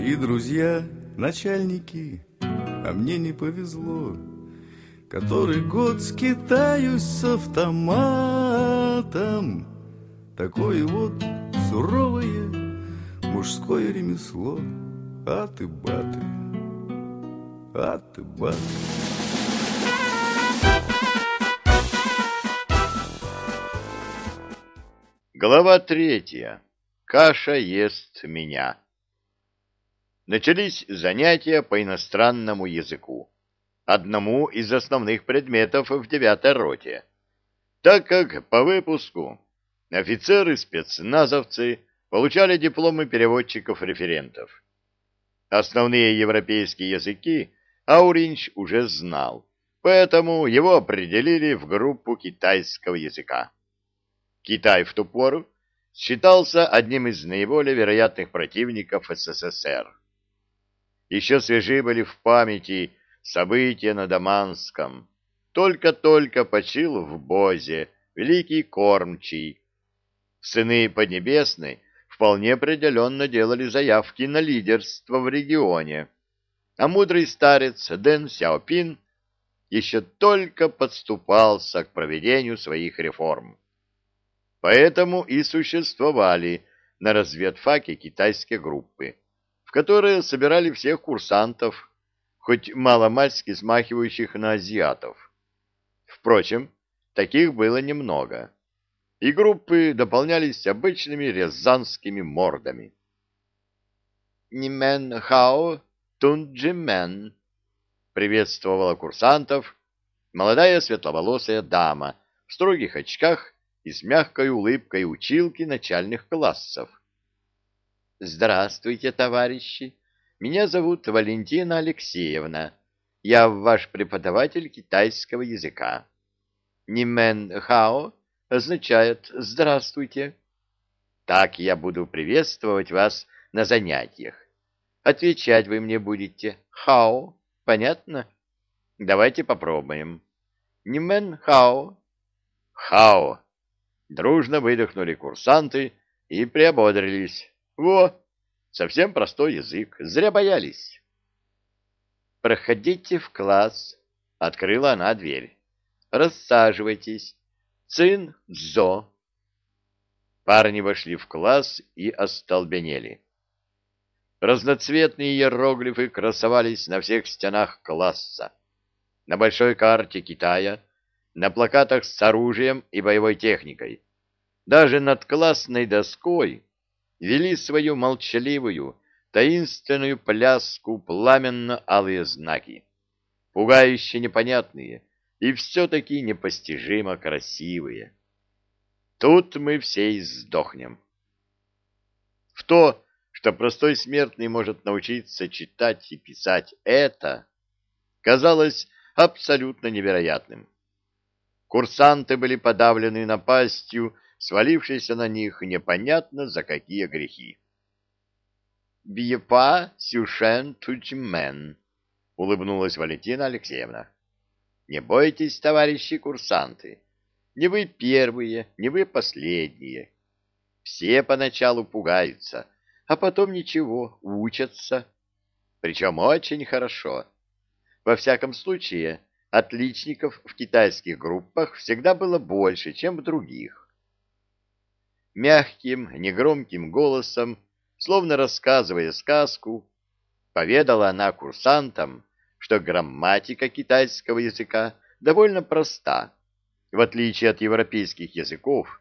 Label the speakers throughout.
Speaker 1: Мои друзья, начальники, а мне не повезло. Который год скитаюсь с автоматом. Такое вот суровое мужское ремесло. А ты баты, а ты баты.
Speaker 2: Глава третья. Каша ест меня. Начались занятия по иностранному языку, одному из основных предметов в девятой роте, так как по выпуску офицеры-спецназовцы получали дипломы переводчиков-референтов. Основные европейские языки Ауринч уже знал, поэтому его определили в группу китайского языка. Китай в ту пору считался одним из наиболее вероятных противников СССР. Еще свежи были в памяти события на Даманском. Только-только почил в Бозе великий кормчий. Сыны Поднебесной вполне определенно делали заявки на лидерство в регионе, а мудрый старец Дэн Сяопин еще только подступался к проведению своих реформ. Поэтому и существовали на разведфаке китайские группы, в которые собирали всех курсантов, хоть мало-мальски смахивающих на азиатов. Впрочем, таких было немного, и группы дополнялись обычными рязанскими мордами. «Нимен хао тунджимен», — приветствовала курсантов молодая светловолосая дама в строгих очках и с мягкой улыбкой училки начальных классов. «Здравствуйте, товарищи! Меня зовут Валентина Алексеевна. Я ваш преподаватель китайского языка. Нимен хао означает «здравствуйте». Так я буду приветствовать вас на занятиях. Отвечать вы мне будете «хао». Понятно? Давайте попробуем. Нимен хао. Хао Дружно выдохнули курсанты и приободрились. Во, совсем простой язык, зря боялись. «Проходите в класс», — открыла она дверь. «Рассаживайтесь. Цин Зо». Парни вошли в класс и остолбенели. Разноцветные иероглифы красовались на всех стенах класса. На большой карте Китая на плакатах с оружием и боевой техникой. Даже над классной доской вели свою молчаливую, таинственную пляску пламенно-алые знаки, пугающе непонятные и все-таки непостижимо красивые. Тут мы все и сдохнем. В то, что простой смертный может научиться читать и писать это, казалось абсолютно невероятным. Курсанты были подавлены напастью, свалившейся на них непонятно за какие грехи. «Бьепа сюшен тучмен», — улыбнулась Валентина Алексеевна. «Не бойтесь, товарищи курсанты, не вы первые, не вы последние. Все поначалу пугаются, а потом ничего, учатся. Причем очень хорошо. Во всяком случае, отличников в китайских группах всегда было больше, чем в других. Мягким, негромким голосом, словно рассказывая сказку, поведала она курсантам, что грамматика китайского языка довольно проста. В отличие от европейских языков,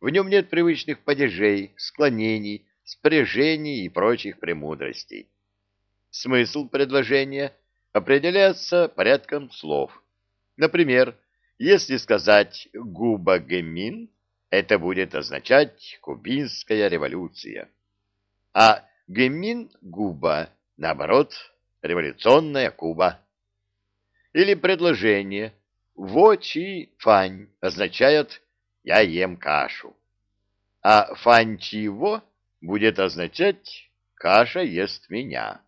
Speaker 2: в нем нет привычных падежей, склонений, спряжений и прочих премудростей. Смысл предложения — определяется порядком слов. Например, если сказать «губа-гемин», это будет означать «кубинская революция». А «гемин-губа» наоборот, революционная Куба. Или предложение «во-чи-фань» означает «я ем кашу». А «фань-чи-во» будет означать «каша ест меня».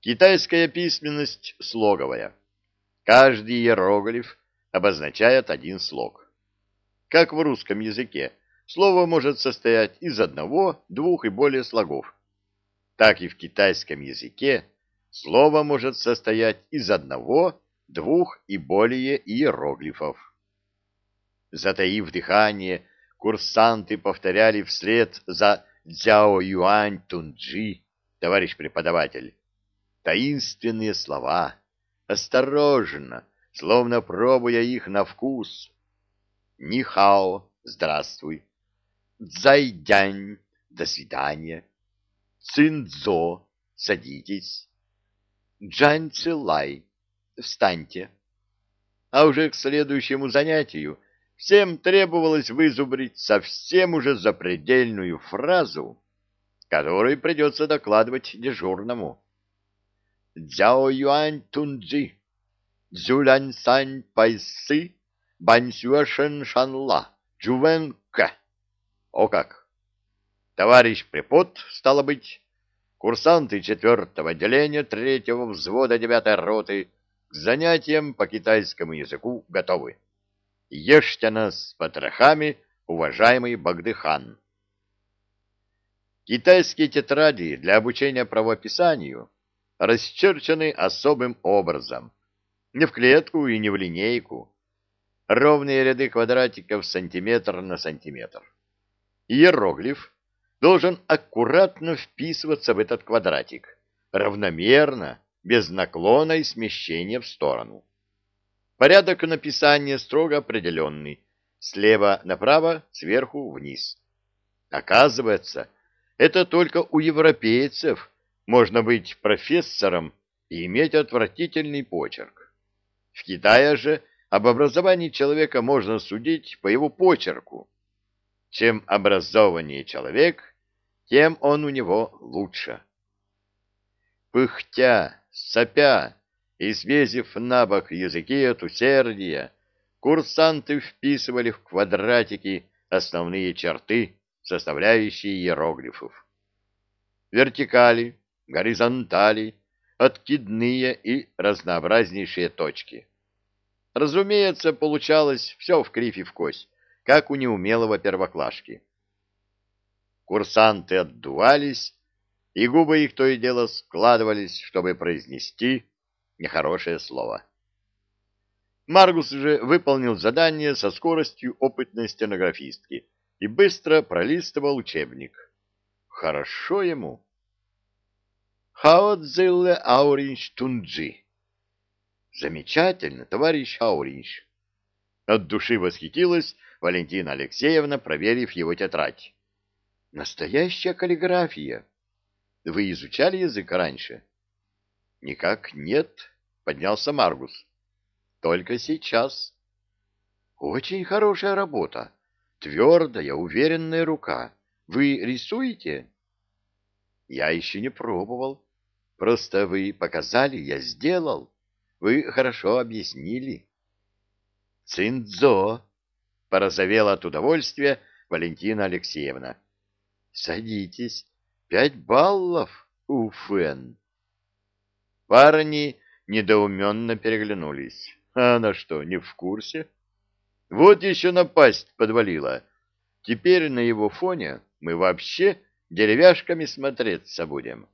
Speaker 2: Китайская письменность слоговая. Каждый иероглиф обозначает один слог. Как в русском языке, слово может состоять из одного, двух и более слогов. так и в китайском языке слово может состоять из одного, двух и более иероглифов. Затаив дыхание, курсанты повторяли вслед за «Дзяо Юань Тунджи», товарищ преподаватель, таинственные слова, осторожно, словно пробуя их на вкус. Нихао, здравствуй. Цзайдянь, до свидания. Цинцзо, садитесь. Джань Цилай, встаньте. А уже к следующему занятию всем требовалось вызубрить совсем уже запредельную фразу, которую придется докладывать дежурному. Дзяо Юань Тунджи, Зюлянь Сань Пайсы, Баньсюэшен Шанла, Джувен К. О как! Товарищ препод, стало быть, курсанты четвертого отделения третьего взвода девятой роты к занятиям по китайскому языку готовы. Ешьте нас с потрохами, уважаемый Багдыхан. Китайские тетради для обучения правописанию расчерчены особым образом, не в клетку и не в линейку, ровные ряды квадратиков сантиметр на сантиметр. Иероглиф должен аккуратно вписываться в этот квадратик, равномерно, без наклона и смещения в сторону. Порядок написания строго определенный, слева направо, сверху вниз. Оказывается, это только у европейцев можно быть профессором и иметь отвратительный почерк. В Китае же об образовании человека можно судить по его почерку. Чем образованнее человек, тем он у него лучше. Пыхтя, сопя и свезив на бок языки от усердия, курсанты вписывали в квадратики основные черты, составляющие иероглифов. Вертикали, горизонтали, откидные и разнообразнейшие точки. Разумеется, получалось все в кривь и в кость, как у неумелого первоклашки. Курсанты отдувались, и губы их то и дело складывались, чтобы произнести нехорошее слово. Маргус же выполнил задание со скоростью опытной стенографистки и быстро пролистывал учебник. Хорошо ему. Хаотзилле Ауринч Тунджи Замечательно, товарищ Ауринш. От души восхитилась Валентина Алексеевна, проверив его тетрадь. Настоящая каллиграфия. Вы изучали язык раньше? Никак нет, поднялся Маргус. Только сейчас. Очень хорошая работа. Твердая, уверенная рука. Вы рисуете? Я еще не пробовал. Просто вы показали, я сделал. Вы хорошо объяснили. Цинцзо, порозовела от удовольствия Валентина Алексеевна. Садитесь. Пять баллов, Уфен. Парни недоуменно переглянулись. А она что, не в курсе? Вот еще напасть подвалила. Теперь на его фоне мы вообще деревяшками смотреться будем.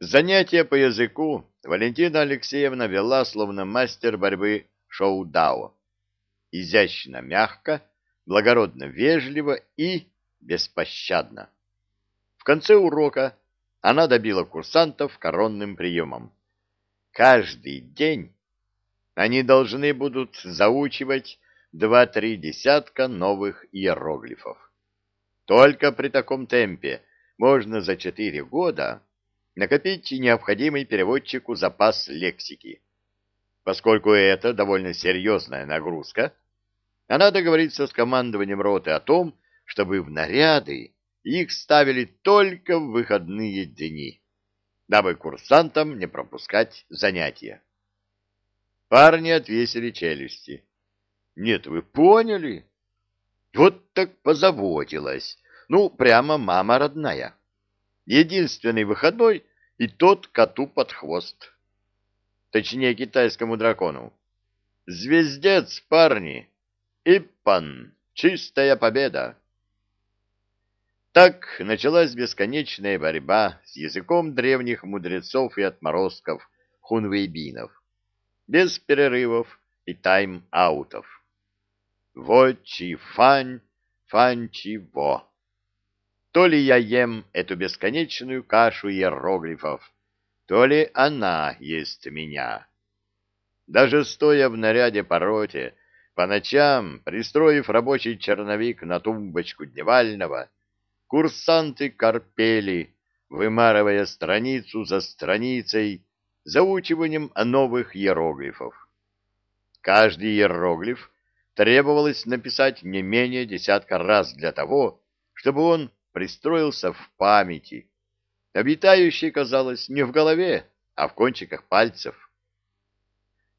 Speaker 2: Занятия по языку Валентина Алексеевна вела словно мастер борьбы шоу-дао. Изящно, мягко, благородно, вежливо и беспощадно. В конце урока она добила курсантов коронным приемом. Каждый день они должны будут заучивать два-три десятка новых иероглифов. Только при таком темпе можно за четыре года накопить необходимый переводчику запас лексики. Поскольку это довольно серьезная нагрузка, она договорится с командованием роты о том, чтобы в наряды их ставили только в выходные дни, дабы курсантам не пропускать занятия. Парни отвесили челюсти. Нет, вы поняли? Вот так позаботилась. Ну, прямо мама родная. Единственный выходной и тот коту под хвост. Точнее, китайскому дракону. Звездец, парни! Иппан! Чистая победа! Так началась бесконечная борьба с языком древних мудрецов и отморозков хунвейбинов, без перерывов и тайм-аутов. Во-чи-фань, фань-чи-во. То ли я ем эту бесконечную кашу иероглифов, то ли она есть меня. Даже стоя в наряде по роте, по ночам, пристроив рабочий черновик на тумбочку дневального, курсанты корпели, вымарывая страницу за страницей, заучиванием новых иероглифов. Каждый иероглиф требовалось написать не менее десятка раз для того, чтобы он пристроился в памяти, обитающей, казалось, не в голове, а в кончиках пальцев.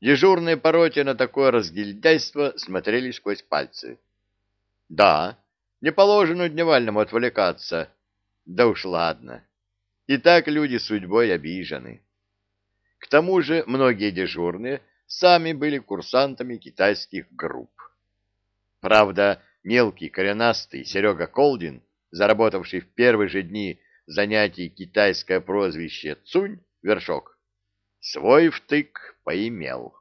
Speaker 2: Дежурные по роте на такое разгильдяйство смотрели сквозь пальцы. Да, не положено дневальному отвлекаться. Да уж ладно. И так люди судьбой обижены. К тому же многие дежурные сами были курсантами китайских групп. Правда, мелкий коренастый Серега Колдин заработавший в первые же дни занятий китайское прозвище Цунь, вершок, свой втык поимел.